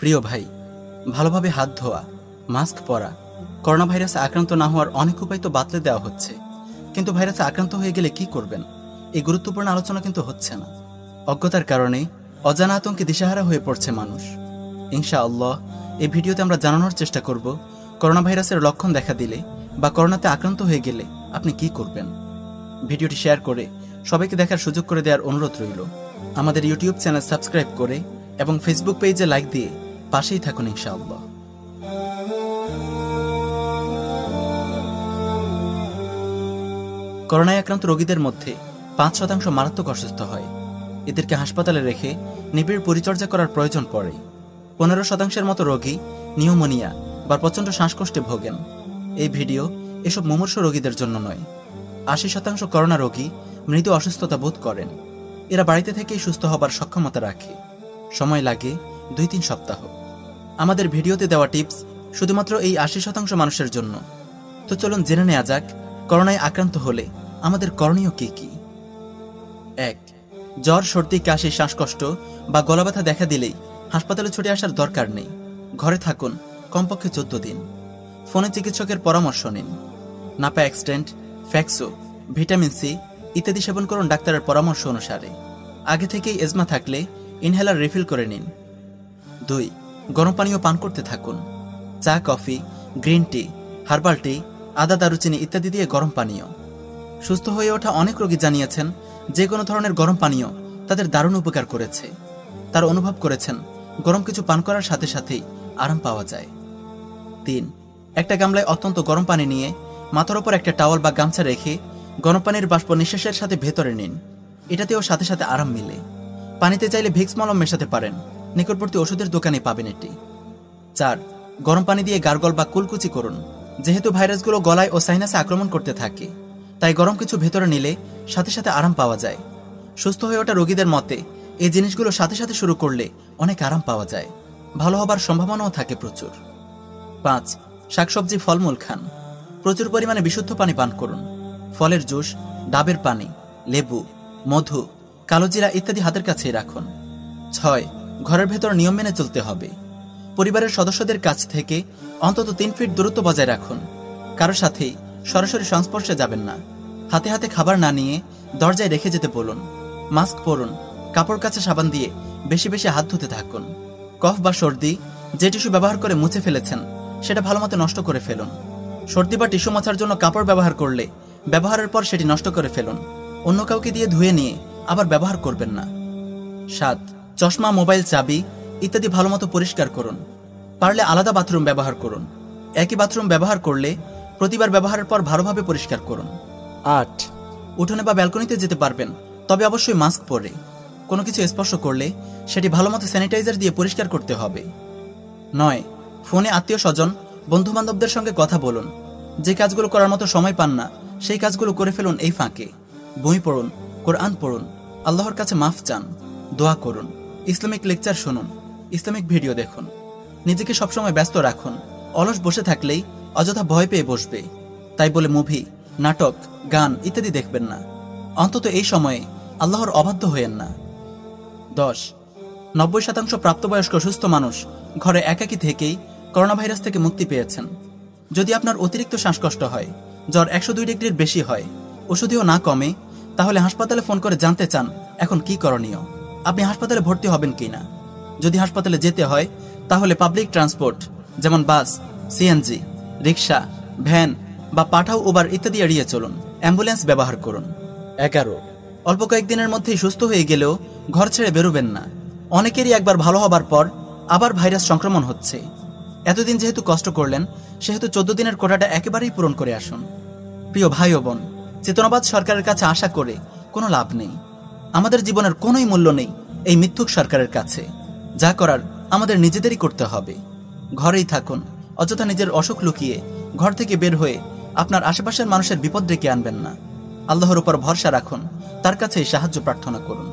প্রিয় ভাই, ভালোভাবে হাত ধোয়া, মাস্ক পরা করোনা ভাইরাসে আক্রান্ত না হওয়ার অনেক উপায় তো বাতলে দেওয়া হচ্ছে। কিন্তু ভাইরাসে আক্রান্ত হয়ে গেলে কি করবেন? এই গুরুত্বপূর্ণ আলোচনা কিন্তু হচ্ছে না। অজ্ঞতার কারণে অজানা আতঙ্কে দিশাহারা হয়ে পড়ছে মানুষ। ইনশা আল্লাহ এই ভিডিওতে আমরা জানানোর চেষ্টা করব করোনা ভাইরাসের লক্ষণ দেখা দিলে বা করোনাতে আক্রান্ত হয়ে গেলে আপনি কি করবেন? ভিডিওটি শেয়ার করে সবাইকে দেখার সুযোগ করে দেওয়ার অনুরোধ রইল। আমাদের ইউটিউব চ্যানেল সাবস্ক্রাইব করে এবং ফেসবুক পেজে লাইক দিয়ে পাশেই থাকুন ইনশাআল্লাহ। করোনায় আক্রান্ত রোগীদের মধ্যে পাঁচ শতাংশ মারাত্মক অসুস্থ হয়। এদেরকে হাসপাতালে রেখে নিবিড় পরিচর্যা করার প্রয়োজন পড়ে। পনেরো শতাংশের মতো রোগী নিউমোনিয়া বা প্রচণ্ড শ্বাসকষ্টে ভোগেন। এই ভিডিও এসব মুমূর্ষ রোগীদের জন্য নয়। আশি শতাংশ করোনা রোগী মৃদু অসুস্থতা বোধ করেন। এরা বাড়িতে থেকেই সুস্থ হবার সক্ষমতা রাখে। সময় লাগে দুই তিন সপ্তাহ। আমাদের ভিডিওতে দেওয়া টিপস শুধুমাত্র এই আশি শতাংশ মানুষের জন্য। তো চলুন জেনে নেওয়া যাক, করোনায় আক্রান্ত হলে আমাদের করণীয় কি কি? এক, জ্বর, সর্দি, কাশি, শ্বাসকষ্ট বা গলা ব্যথা দেখা দিলেই হাসপাতালে ছুটে আসার দরকার নেই। ঘরে থাকুন, কমপক্ষে চোদ্দ দিন। ফোনে চিকিৎসকের পরামর্শ নিন। নাপা এক্সটেন্ট, ফ্যাক্সো, ভিটামিন সি ইত্যাদি সেবন করুন ডাক্তারের পরামর্শ অনুসারে। আগে থেকেই এজমা থাকলে ইনহেলার রিফিল করে নিন। দুই, গরম পানীয় পান করতে থাকুন। চা, coffee, green tea, herbal tea, আদা, দারুচিনি ইত্যাদি দিয়ে গরম পানীয়। সুস্থ হয়ে ওঠা অনেক রোগী জানিয়েছেন, যে কোনো ধরনের গরম পানীয় তাদের দারুণ উপকার করেছে। তার অনুভব করেছেন, গরম কিছু পান করার সাথে সাথেই আরাম পাওয়া যায়। তিন, একটা গামলায় অত্যন্ত গরম পানি নিয়ে মাথার ওপর একটা টাওয়াল বা গামছা রেখে গরম পানির বাষ্প নিঃশ্বাসের সাথে ভেতরে নিন। এটাতেও সাথে সাথে আরাম মিলে। পানিতে চাইলে ভিক্স মলম মেশাতে পারেন। নিকটবর্তী ওষুধের দোকানে পাবেন এটি। চার, গরম পানি দিয়ে গার্গল বা কুলকুচি করুন। যেহেতু ভাইরাসগুলো গলায় ও সাইনাসে আক্রমণ করতে থাকে, তাই গরম কিছু ভেতরে নিলে সাথে সাথে আরাম পাওয়া যায়। সুস্থ হয়ে ওঠা রোগীদের মতে, এই জিনিসগুলো সাথে সাথে শুরু করলে অনেক আরাম পাওয়া যায়। ভালো হবার সম্ভাবনাও থাকে প্রচুর। পাঁচ, শাকসবজি, ফলমূল খান। প্রচুর পরিমাণে বিশুদ্ধ পানি পান করুন। ফলের জুস, ডাবের পানি, লেবু, মধু, কালোজিরা ইত্যাদি হাতের কাছেই রাখুন। ছয় ঘরের ভেতর নিয়ম মেনে চলতে হবে। পরিবারের সদস্যদের কাছ থেকে অন্তত তিন ফিট দূরত্ব বজায় রাখুন। কারও সাথেই সরাসরি সংস্পর্শে যাবেন না। হাতে হাতে খাবার না নিয়ে দরজায় রেখে যেতে বলুন। মাস্ক পরুন, কাপড় কাছে সাবান দিয়ে বেশি বেশি হাত ধুতে থাকুন। কফ বা সর্দি যে টিস্যু ব্যবহার করে মুছে ফেলেছেন, সেটা ভালোমতো নষ্ট করে ফেলুন। সর্দি বা টিস্যু মোছার জন্য কাপড় ব্যবহার করলে ব্যবহারের পর সেটি নষ্ট করে ফেলুন। অন্য কাউকে দিয়ে ধুয়ে নিয়ে আবার ব্যবহার করবেন না। সাত চশমা মোবাইল চাবি ইত্যাদি ভালোমতো পরিষ্কার করুন। পারলে আলাদা বাথরুম ব্যবহার করুন। একই বাথরুম ব্যবহার করলে প্রতিবার ব্যবহারের পর ভালোভাবে পরিষ্কার করুন। আট। উঠোনে বা ব্যালকনিতে যেতে পারবেন তবে অবশ্যই মাস্ক পরে। কোনো কিছু স্পর্শ করলে সেটি ভালোমতো স্যানিটাইজার দিয়ে পরিষ্কার করতে হবে। নয় ফোনে আত্মীয় স্বজন বন্ধু বান্ধবদের সঙ্গে কথা বলুন। যে কাজগুলো করার মতো সময় পান না সেই কাজগুলো করে ফেলুন এই ফাঁকে। বই পড়ুন কোরআন পড়ুন আল্লাহর কাছে মাফ চান দোয়া করুন। ইসলামিক লেকচার শুনুন, ইসলামিক ভিডিও দেখুন, নিজেকে সবসময় ব্যস্ত রাখুন, অলস বসে থাকলেই অযথা ভয় পেয়ে বসবে। তাই বলে মুভি, নাটক, গান ইত্যাদি দেখবেন না। অন্তত এই সময়ে আল্লাহর অবাধ্য হইয়েন না। দশ, নব্বই শতাংশ প্রাপ্তবয়স্ক সুস্থ মানুষ ঘরে একাকী থেকেই করোনা ভাইরাস থেকে মুক্তি পেয়েছেন। যদি আপনার অতিরিক্ত শ্বাসকষ্ট হয়, জ্বর একশো দুই ডিগ্রির বেশি হয়, ওষুধেও না কমে, তাহলে হাসপাতালে ফোন করে জানতে চান, এখন কি করণীয়? আপনি হাসপাতালে ভর্তি হবেন কিনা? যদি হাসপাতালে যেতে হয় তাহলে পাবলিক ট্রান্সপোর্ট যেমন বাস সিএনজি রিক্সা ভ্যান বা পাঠাও ওবার ইত্যাদি এড়িয়ে চলুন। অ্যাম্বুলেন্স ব্যবহার করুন। এগারো। অল্প কয়েকদিনের মধ্যেই সুস্থ হয়ে গেলেও ঘর ছেড়ে বেরোবেন না। অনেকেরই একবার ভালো হবার পর আবার ভাইরাস সংক্রমণ হচ্ছে। এতদিন যেহেতু কষ্ট করলেন সেহেতু চোদ্দ দিনের কোটাটা একেবারেই পূরণ করে আসুন। প্রিয় ভাই ও বোন চেতনাবাদ সরকারের কাছে আশা করে কোনো লাভ নেই। আমাদের জীবনের কোনোই মূল্য নেই এই মিথ্যুক সরকারের কাছে। যা করার আমাদের নিজেদেরই করতে হবে। ঘরেই থাকুন, অযথা নিজের অসুখ লুকিয়ে ঘর থেকে বের হয়ে আপনার আশেপাশের মানুষের বিপদ ডেকে আনবেন না। আল্লাহর উপর ভরসা রাখুন, তার কাছে সাহায্য প্রার্থনা করুন।